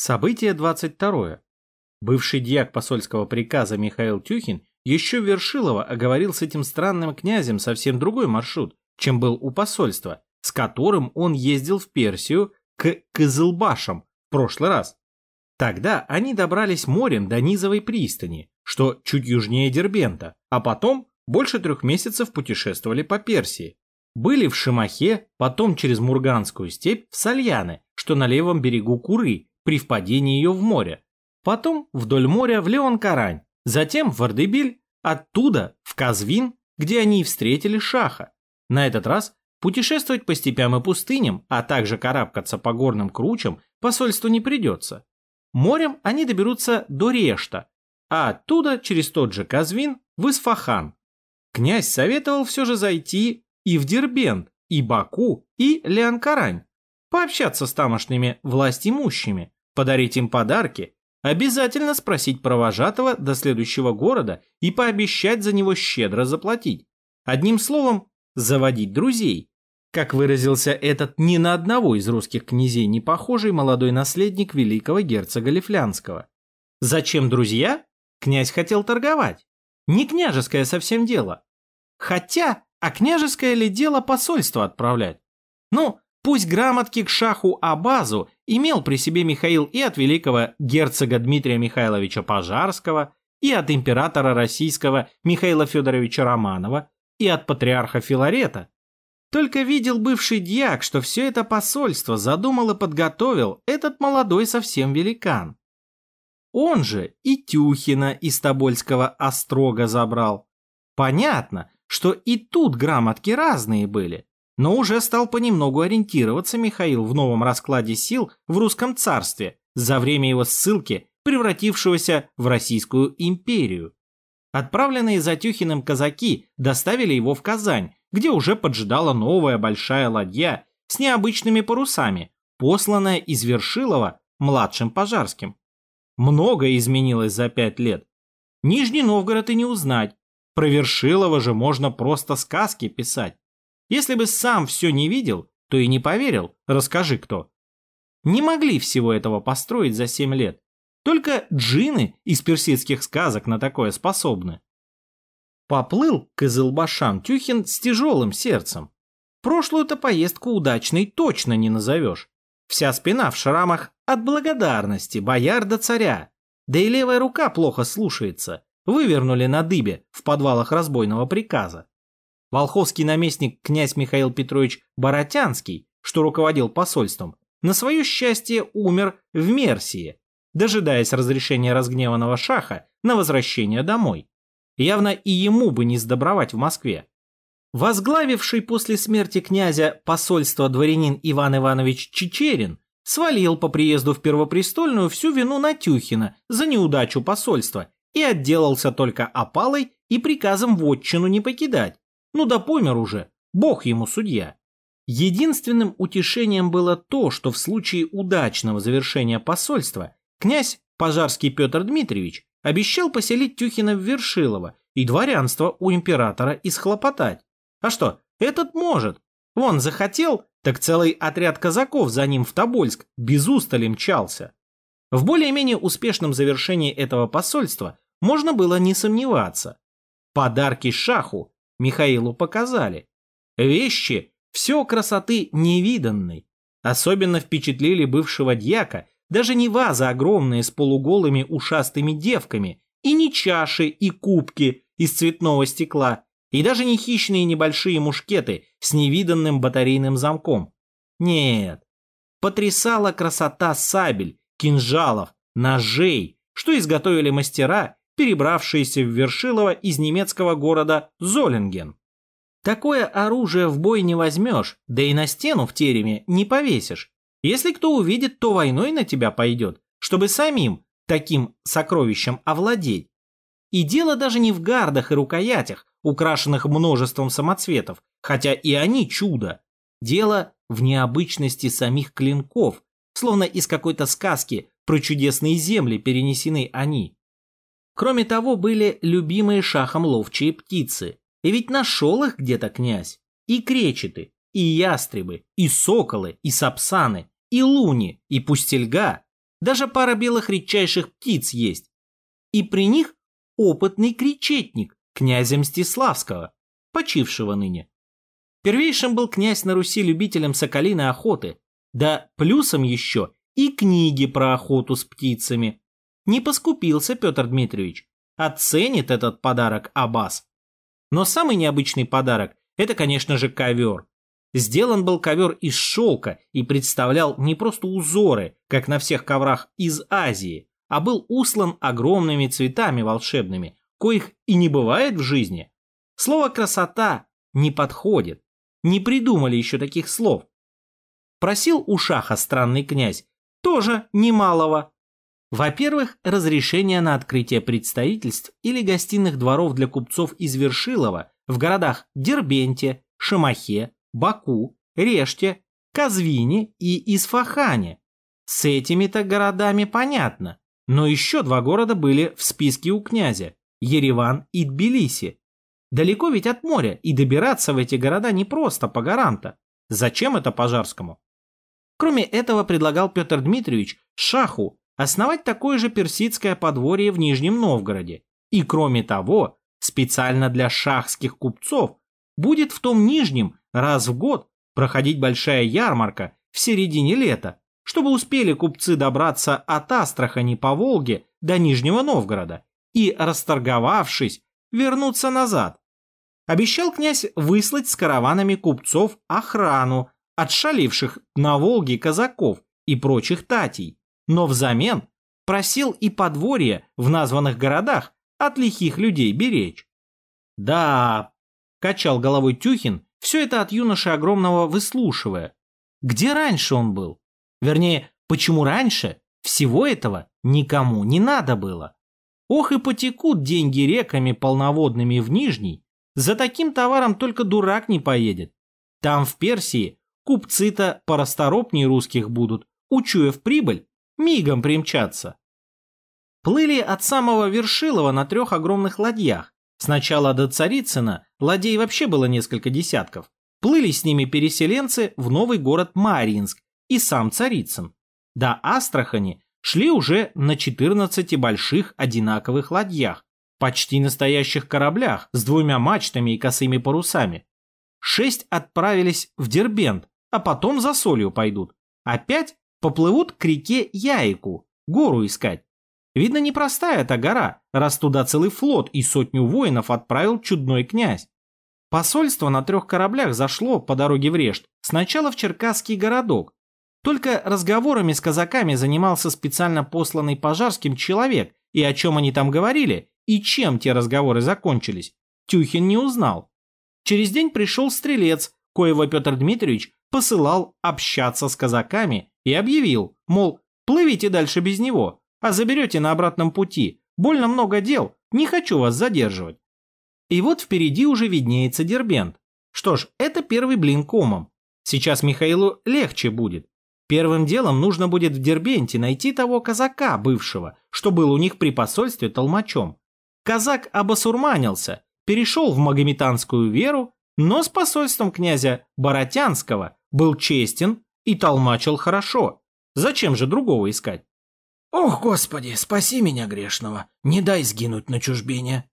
Событие 22. Бывший дьяк посольского приказа Михаил Тюхин еще Вершилова оговорил с этим странным князем совсем другой маршрут, чем был у посольства, с которым он ездил в Персию к Кызылбашам в прошлый раз. Тогда они добрались морем до Низовой пристани, что чуть южнее Дербента, а потом больше трех месяцев путешествовали по Персии. Были в Шимахе, потом через Мурганскую степь в Сальяны, что на левом берегу Куры, при впадении ее в море. Потом вдоль моря в Леон-Карань, затем в Ардебиль, оттуда в Казвин, где они и встретили Шаха. На этот раз путешествовать по степям и пустыням, а также карабкаться по горным кручам посольству не придется. Морем они доберутся до Решта, а оттуда через тот же Казвин в Исфахан. Князь советовал все же зайти и в Дербент, и Баку, и Леонкарань, пообщаться с тамошними властимущими, подарить им подарки, обязательно спросить провожатого до следующего города и пообещать за него щедро заплатить. Одним словом, заводить друзей. Как выразился этот ни на одного из русских князей не похожий молодой наследник великого герцога Лифлянского. Зачем друзья? Князь хотел торговать. Не княжеское совсем дело. Хотя, а княжеское ли дело посольство отправлять? Ну, пусть грамотки к шаху Абазу имел при себе Михаил и от великого герцога Дмитрия Михайловича Пожарского, и от императора российского Михаила Федоровича Романова, и от патриарха Филарета. Только видел бывший дьяк, что все это посольство задумал и подготовил этот молодой совсем великан. Он же и Тюхина из Тобольского острога забрал. Понятно, что и тут грамотки разные были, но уже стал понемногу ориентироваться Михаил в новом раскладе сил в русском царстве за время его ссылки, превратившегося в Российскую империю. Отправленные за Тюхиным казаки доставили его в Казань, где уже поджидала новая большая ладья с необычными парусами, посланная из Вершилова младшим Пожарским. Многое изменилось за пять лет. Нижний Новгород и не узнать. Про Вершилова же можно просто сказки писать. Если бы сам все не видел, то и не поверил, расскажи кто. Не могли всего этого построить за семь лет. Только джины из персидских сказок на такое способны. Поплыл к Изылбашам Тюхин с тяжелым сердцем. Прошлую-то поездку удачной точно не назовешь. Вся спина в шрамах от благодарности бояр до царя. Да и левая рука плохо слушается. Вывернули на дыбе в подвалах разбойного приказа. Волховский наместник князь Михаил Петрович Боротянский, что руководил посольством, на свое счастье умер в Мерсии, дожидаясь разрешения разгневанного шаха на возвращение домой. Явно и ему бы не сдобровать в Москве. Возглавивший после смерти князя посольство дворянин Иван Иванович Чечерин свалил по приезду в Первопрестольную всю вину на Тюхина за неудачу посольства и отделался только опалой и приказом вотчину не покидать. Ну да помер уже, бог ему судья. Единственным утешением было то, что в случае удачного завершения посольства князь Пожарский Петр Дмитриевич обещал поселить Тюхина в Вершилово и дворянство у императора исхлопотать. А что, этот может. Вон захотел, так целый отряд казаков за ним в Тобольск без устали мчался. В более-менее успешном завершении этого посольства можно было не сомневаться. Подарки шаху Михаилу показали. Вещи, все красоты невиданной. Особенно впечатлили бывшего дьяка даже не вазы огромные с полуголыми ушастыми девками, и не чаши и кубки из цветного стекла, и даже не хищные небольшие мушкеты с невиданным батарейным замком. Нет, потрясала красота сабель, кинжалов, ножей, что изготовили мастера, перебравшиеся в Вершилово из немецкого города Золинген. Такое оружие в бой не возьмешь, да и на стену в тереме не повесишь. Если кто увидит, то войной на тебя пойдет, чтобы самим таким сокровищем овладеть. И дело даже не в гардах и рукоятях, украшенных множеством самоцветов, хотя и они чудо. Дело в необычности самих клинков, словно из какой-то сказки про чудесные земли перенесены они. Кроме того, были любимые шахом ловчие птицы. И ведь нашел их где-то князь. И кречеты, и ястребы, и соколы, и сапсаны, и луни, и пустельга. даже пара белых редчайших птиц есть. И при них опытный кричетник князя Мстиславского, почившего ныне. Первейшим был князь на Руси любителем соколиной охоты, да плюсом еще и книги про охоту с птицами. Не поскупился Петр Дмитриевич, оценит этот подарок Аббас. Но самый необычный подарок – это, конечно же, ковер. Сделан был ковер из шелка и представлял не просто узоры, как на всех коврах из Азии, а был услан огромными цветами волшебными, коих и не бывает в жизни. Слово «красота» не подходит. Не придумали еще таких слов. Просил у шаха странный князь, тоже немалого. Во-первых, разрешение на открытие представительств или гостиных дворов для купцов из Вершилова в городах Дербенте, Шамахе, Баку, Реште, Казвине и Исфахане. С этими-то городами понятно. Но еще два города были в списке у князя – Ереван и Тбилиси. Далеко ведь от моря, и добираться в эти города не просто по горам-то. Зачем это Пожарскому? Кроме этого предлагал Петр Дмитриевич Шаху основать такое же персидское подворье в Нижнем Новгороде. И кроме того, специально для шахских купцов будет в том Нижнем раз в год проходить большая ярмарка в середине лета, чтобы успели купцы добраться от Астрахани по Волге до Нижнего Новгорода и, расторговавшись, вернуться назад. Обещал князь выслать с караванами купцов охрану, отшаливших на Волге казаков и прочих татей, но взамен просил и подворье в названных городах от лихих людей беречь. «Да», – качал головой Тюхин, все это от юноши огромного выслушивая. Где раньше он был? Вернее, почему раньше всего этого никому не надо было? Ох и потекут деньги реками полноводными в Нижний. За таким товаром только дурак не поедет. Там в Персии купцы-то порасторопнее русских будут, учуяв прибыль, мигом примчаться. Плыли от самого Вершилова на трех огромных ладьях. Сначала до Царицына ладей вообще было несколько десятков. Плыли с ними переселенцы в новый город Мариинск и сам Царицын. До Астрахани шли уже на 14 больших одинаковых ладьях, почти настоящих кораблях с двумя мачтами и косыми парусами. Шесть отправились в Дербент, а потом за солью пойдут. Опять поплывут к реке Яику, гору искать. Видно, непростая эта гора, раз туда целый флот и сотню воинов отправил чудной князь. Посольство на трех кораблях зашло по дороге в Решт, сначала в Черкасский городок, только разговорами с казаками занимался специально посланный Пожарским человек, и о чем они там говорили, и чем те разговоры закончились, Тюхин не узнал. Через день пришел стрелец, коего Петр Дмитриевич посылал общаться с казаками и объявил, мол, плывите дальше без него, а заберете на обратном пути, больно много дел, не хочу вас задерживать. И вот впереди уже виднеется Дербент. Что ж, это первый блин комом. Сейчас Михаилу легче будет. Первым делом нужно будет в Дербенте найти того казака бывшего, что был у них при посольстве толмачом. Казак обосурманился, перешел в магометанскую веру, но с посольством князя Боротянского был честен и толмачил хорошо. Зачем же другого искать? «Ох, Господи, спаси меня грешного, не дай сгинуть на чужбине!»